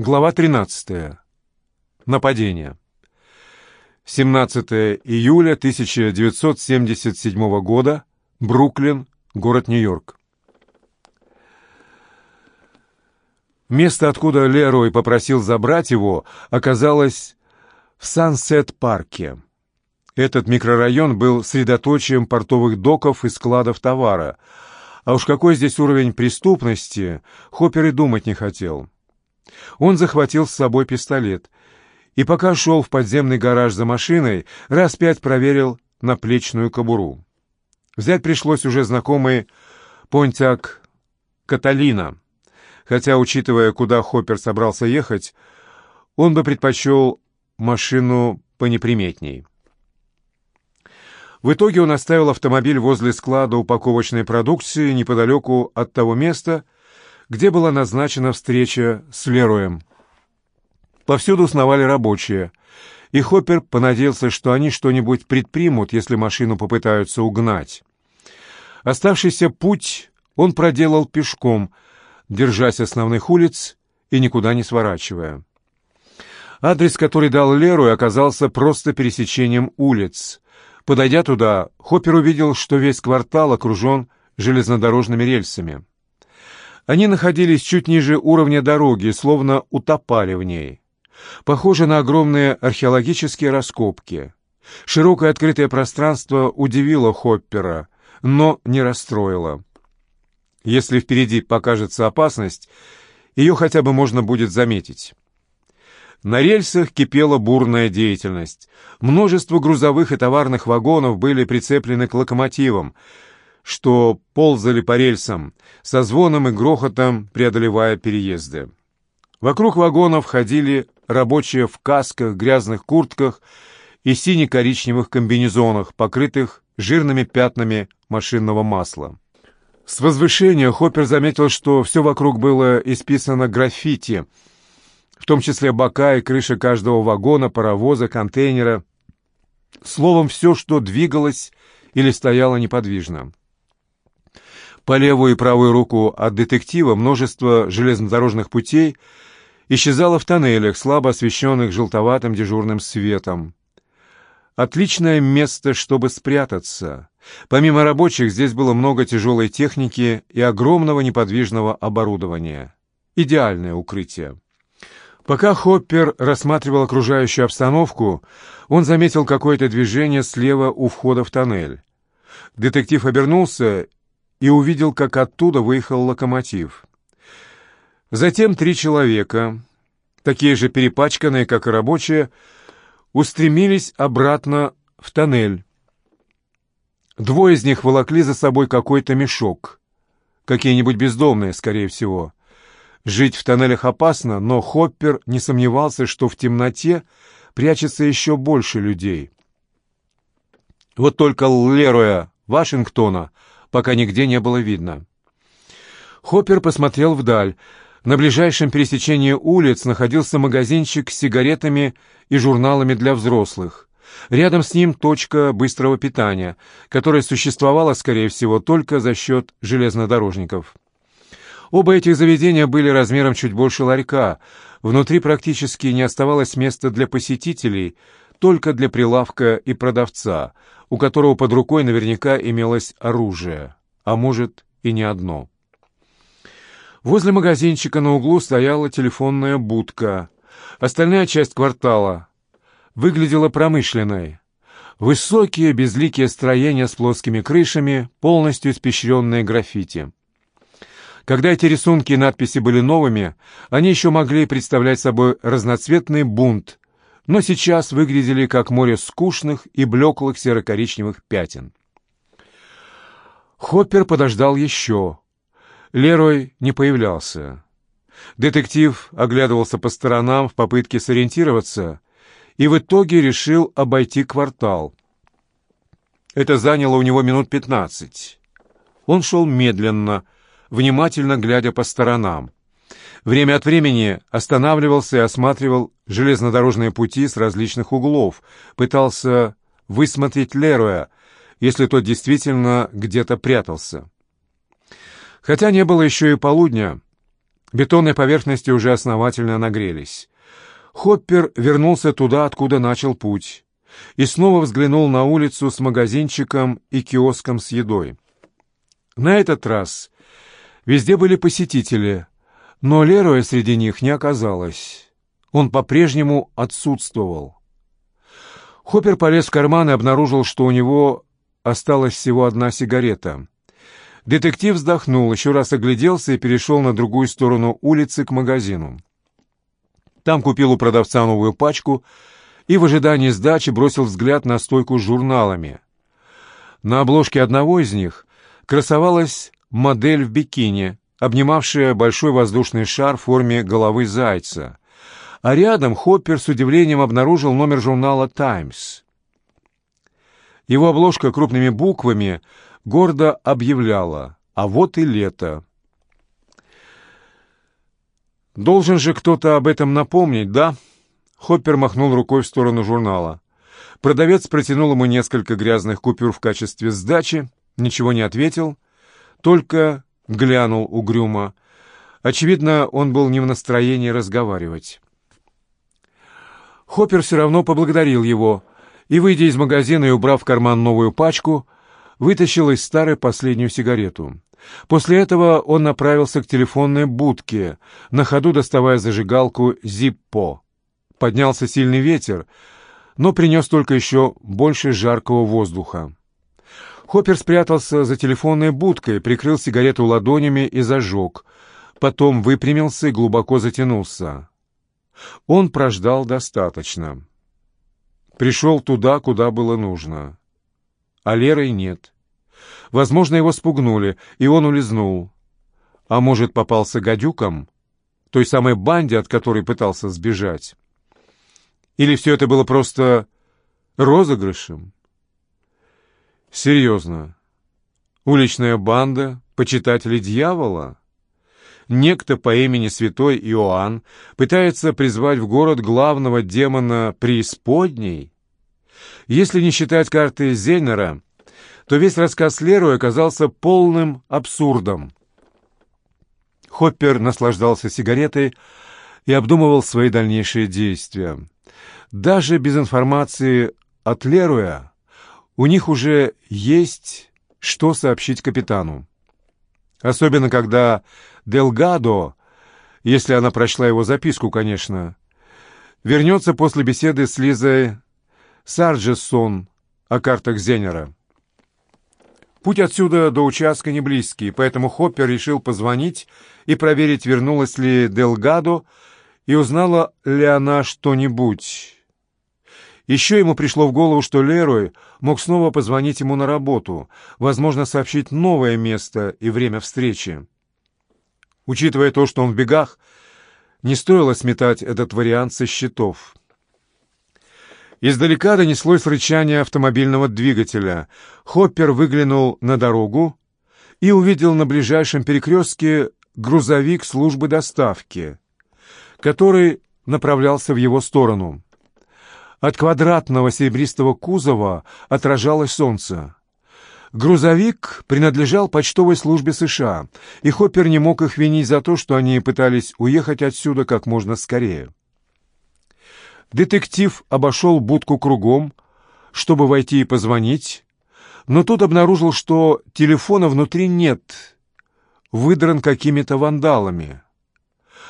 Глава 13. Нападение. 17 июля 1977 года. Бруклин, город Нью-Йорк. Место, откуда Лерой попросил забрать его, оказалось в Сансет-парке. Этот микрорайон был средоточием портовых доков и складов товара. А уж какой здесь уровень преступности, Хоппер и думать не хотел. Он захватил с собой пистолет и пока шел в подземный гараж за машиной, раз пять проверил наплечную кобуру. Взять пришлось уже знакомый Понтяк Каталина, хотя, учитывая, куда Хоппер собрался ехать, он бы предпочел машину понеприметней. В итоге он оставил автомобиль возле склада упаковочной продукции неподалеку от того места, где была назначена встреча с Лероем. Повсюду сновали рабочие, и Хоппер понадеялся, что они что-нибудь предпримут, если машину попытаются угнать. Оставшийся путь он проделал пешком, держась основных улиц и никуда не сворачивая. Адрес, который дал Леру, оказался просто пересечением улиц. Подойдя туда, Хоппер увидел, что весь квартал окружен железнодорожными рельсами. Они находились чуть ниже уровня дороги, словно утопали в ней. Похоже на огромные археологические раскопки. Широкое открытое пространство удивило Хоппера, но не расстроило. Если впереди покажется опасность, ее хотя бы можно будет заметить. На рельсах кипела бурная деятельность. Множество грузовых и товарных вагонов были прицеплены к локомотивам — что ползали по рельсам, со звоном и грохотом преодолевая переезды. Вокруг вагонов ходили рабочие в касках, грязных куртках и сине-коричневых комбинезонах, покрытых жирными пятнами машинного масла. С возвышения Хоппер заметил, что все вокруг было исписано граффити, в том числе бока и крыши каждого вагона, паровоза, контейнера. Словом, все, что двигалось или стояло неподвижно. По левую и правую руку от детектива множество железнодорожных путей исчезало в тоннелях, слабо освещенных желтоватым дежурным светом. Отличное место, чтобы спрятаться. Помимо рабочих, здесь было много тяжелой техники и огромного неподвижного оборудования. Идеальное укрытие. Пока Хоппер рассматривал окружающую обстановку, он заметил какое-то движение слева у входа в тоннель. Детектив обернулся и увидел, как оттуда выехал локомотив. Затем три человека, такие же перепачканные, как и рабочие, устремились обратно в тоннель. Двое из них волокли за собой какой-то мешок. Какие-нибудь бездомные, скорее всего. Жить в тоннелях опасно, но Хоппер не сомневался, что в темноте прячется еще больше людей. Вот только Лероя Вашингтона — пока нигде не было видно. Хоппер посмотрел вдаль. На ближайшем пересечении улиц находился магазинчик с сигаретами и журналами для взрослых. Рядом с ним точка быстрого питания, которая существовала, скорее всего, только за счет железнодорожников. Оба этих заведения были размером чуть больше ларька. Внутри практически не оставалось места для посетителей, только для прилавка и продавца — у которого под рукой наверняка имелось оружие, а может и не одно. Возле магазинчика на углу стояла телефонная будка. Остальная часть квартала выглядела промышленной. Высокие безликие строения с плоскими крышами, полностью испещренные граффити. Когда эти рисунки и надписи были новыми, они еще могли представлять собой разноцветный бунт но сейчас выглядели как море скучных и блеклых серо-коричневых пятен. Хоппер подождал еще. Лерой не появлялся. Детектив оглядывался по сторонам в попытке сориентироваться и в итоге решил обойти квартал. Это заняло у него минут пятнадцать. Он шел медленно, внимательно глядя по сторонам. Время от времени останавливался и осматривал железнодорожные пути с различных углов, пытался высмотреть Леруя, если тот действительно где-то прятался. Хотя не было еще и полудня, Бетонные поверхности уже основательно нагрелись. Хоппер вернулся туда, откуда начал путь, и снова взглянул на улицу с магазинчиком и киоском с едой. На этот раз везде были посетители, но Лероя среди них не оказалось. Он по-прежнему отсутствовал. Хоппер полез в карман и обнаружил, что у него осталась всего одна сигарета. Детектив вздохнул, еще раз огляделся и перешел на другую сторону улицы к магазину. Там купил у продавца новую пачку и в ожидании сдачи бросил взгляд на стойку с журналами. На обложке одного из них красовалась модель в бикини, обнимавшая большой воздушный шар в форме головы зайца. А рядом Хоппер с удивлением обнаружил номер журнала «Таймс». Его обложка крупными буквами гордо объявляла «А вот и лето». «Должен же кто-то об этом напомнить, да?» Хоппер махнул рукой в сторону журнала. Продавец протянул ему несколько грязных купюр в качестве сдачи, ничего не ответил, только глянул угрюмо. Очевидно, он был не в настроении разговаривать. Хоппер все равно поблагодарил его и, выйдя из магазина и убрав в карман новую пачку, вытащил из старой последнюю сигарету. После этого он направился к телефонной будке, на ходу доставая зажигалку «Зиппо». Поднялся сильный ветер, но принес только еще больше жаркого воздуха. Хоппер спрятался за телефонной будкой, прикрыл сигарету ладонями и зажег. Потом выпрямился и глубоко затянулся. Он прождал достаточно. Пришел туда, куда было нужно. А Лерой нет. Возможно, его спугнули, и он улизнул. А может, попался гадюком? Той самой банде, от которой пытался сбежать? Или все это было просто розыгрышем? Серьезно. Уличная банда, почитатели дьявола? Некто по имени Святой Иоанн пытается призвать в город главного демона преисподней? Если не считать карты Зейнера, то весь рассказ Леру оказался полным абсурдом. Хоппер наслаждался сигаретой и обдумывал свои дальнейшие действия. Даже без информации от Леруя у них уже есть что сообщить капитану. Особенно когда Делгадо, если она прочла его записку, конечно, вернется после беседы с Лизой Сарджессон о картах Зенера. Путь отсюда до участка не близкий, поэтому Хоппер решил позвонить и проверить, вернулась ли Делгадо и узнала ли она что-нибудь. Еще ему пришло в голову, что Лерой мог снова позвонить ему на работу, возможно, сообщить новое место и время встречи. Учитывая то, что он в бегах, не стоило сметать этот вариант со счетов. Издалека донеслось рычание автомобильного двигателя. Хоппер выглянул на дорогу и увидел на ближайшем перекрестке грузовик службы доставки, который направлялся в его сторону. От квадратного серебристого кузова отражалось солнце. Грузовик принадлежал почтовой службе США, и Хоппер не мог их винить за то, что они пытались уехать отсюда как можно скорее. Детектив обошел будку кругом, чтобы войти и позвонить, но тут обнаружил, что телефона внутри нет, выдран какими-то вандалами.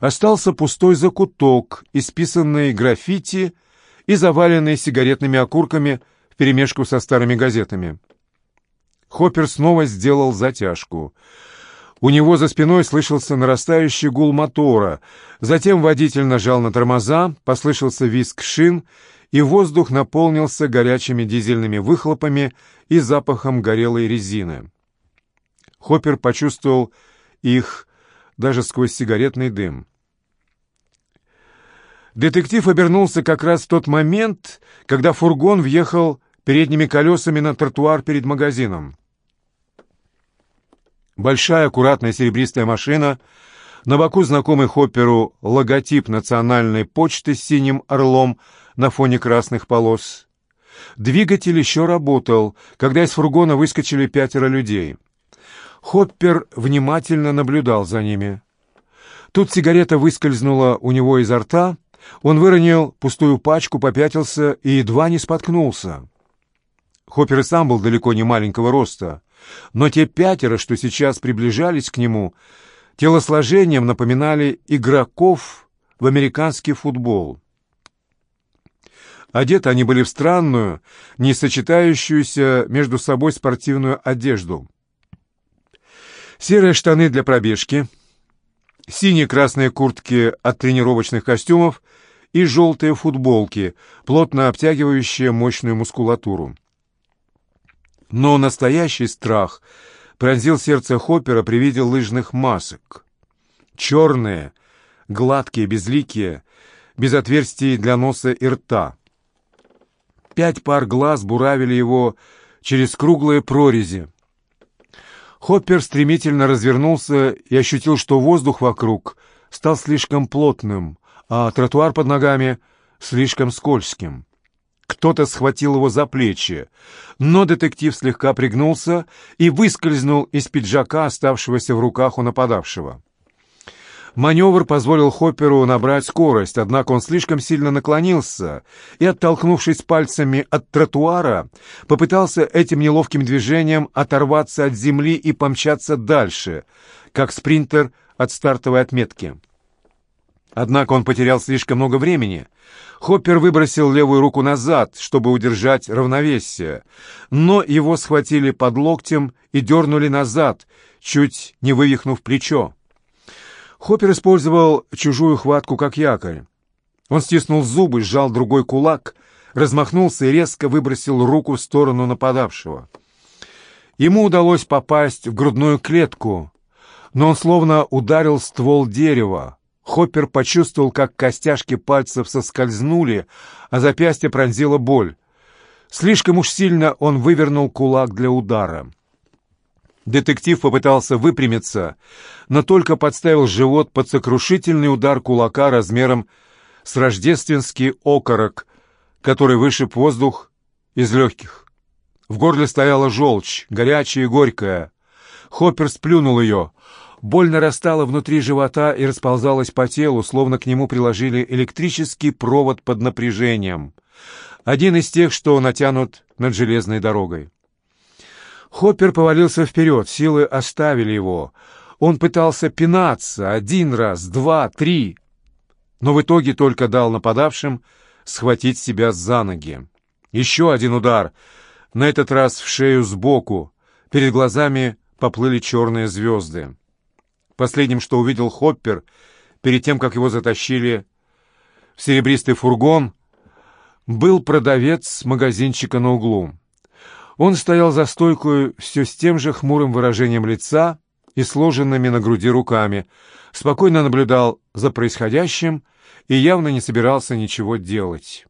Остался пустой закуток, исписанный граффити и заваленный сигаретными окурками вперемешку со старыми газетами. Хоппер снова сделал затяжку. У него за спиной слышался нарастающий гул мотора. Затем водитель нажал на тормоза, послышался визг шин, и воздух наполнился горячими дизельными выхлопами и запахом горелой резины. Хоппер почувствовал их даже сквозь сигаретный дым. Детектив обернулся как раз в тот момент, когда фургон въехал передними колесами на тротуар перед магазином. Большая аккуратная серебристая машина, на боку знакомый Хопперу логотип национальной почты с синим орлом на фоне красных полос. Двигатель еще работал, когда из фургона выскочили пятеро людей. Хоппер внимательно наблюдал за ними. Тут сигарета выскользнула у него изо рта, он выронил пустую пачку, попятился и едва не споткнулся. Хоппер и сам был далеко не маленького роста, но те пятеро, что сейчас приближались к нему, телосложением напоминали игроков в американский футбол. Одеты они были в странную, не сочетающуюся между собой спортивную одежду. Серые штаны для пробежки, синие красные куртки от тренировочных костюмов и желтые футболки, плотно обтягивающие мощную мускулатуру. Но настоящий страх пронзил сердце Хоппера при виде лыжных масок. Черные, гладкие, безликие, без отверстий для носа и рта. Пять пар глаз буравили его через круглые прорези. Хоппер стремительно развернулся и ощутил, что воздух вокруг стал слишком плотным, а тротуар под ногами слишком скользким. Кто-то схватил его за плечи, но детектив слегка пригнулся и выскользнул из пиджака, оставшегося в руках у нападавшего. Маневр позволил Хопперу набрать скорость, однако он слишком сильно наклонился и, оттолкнувшись пальцами от тротуара, попытался этим неловким движением оторваться от земли и помчаться дальше, как спринтер от стартовой отметки. Однако он потерял слишком много времени. Хоппер выбросил левую руку назад, чтобы удержать равновесие, но его схватили под локтем и дернули назад, чуть не вывихнув плечо. Хоппер использовал чужую хватку как якорь. Он стиснул зубы, сжал другой кулак, размахнулся и резко выбросил руку в сторону нападавшего. Ему удалось попасть в грудную клетку, но он словно ударил ствол дерева. Хоппер почувствовал, как костяшки пальцев соскользнули, а запястье пронзила боль. Слишком уж сильно он вывернул кулак для удара. Детектив попытался выпрямиться, но только подставил живот под сокрушительный удар кулака размером с рождественский окорок, который вышиб воздух из легких. В горле стояла желчь, горячая и горькая. Хоппер сплюнул ее. Боль нарастала внутри живота и расползалась по телу, словно к нему приложили электрический провод под напряжением. Один из тех, что натянут над железной дорогой. Хоппер повалился вперед, силы оставили его. Он пытался пинаться один раз, два, три, но в итоге только дал нападавшим схватить себя за ноги. Еще один удар, на этот раз в шею сбоку. Перед глазами поплыли черные звезды. Последним, что увидел Хоппер, перед тем, как его затащили в серебристый фургон, был продавец магазинчика на углу. Он стоял за стойкой все с тем же хмурым выражением лица и сложенными на груди руками, спокойно наблюдал за происходящим и явно не собирался ничего делать.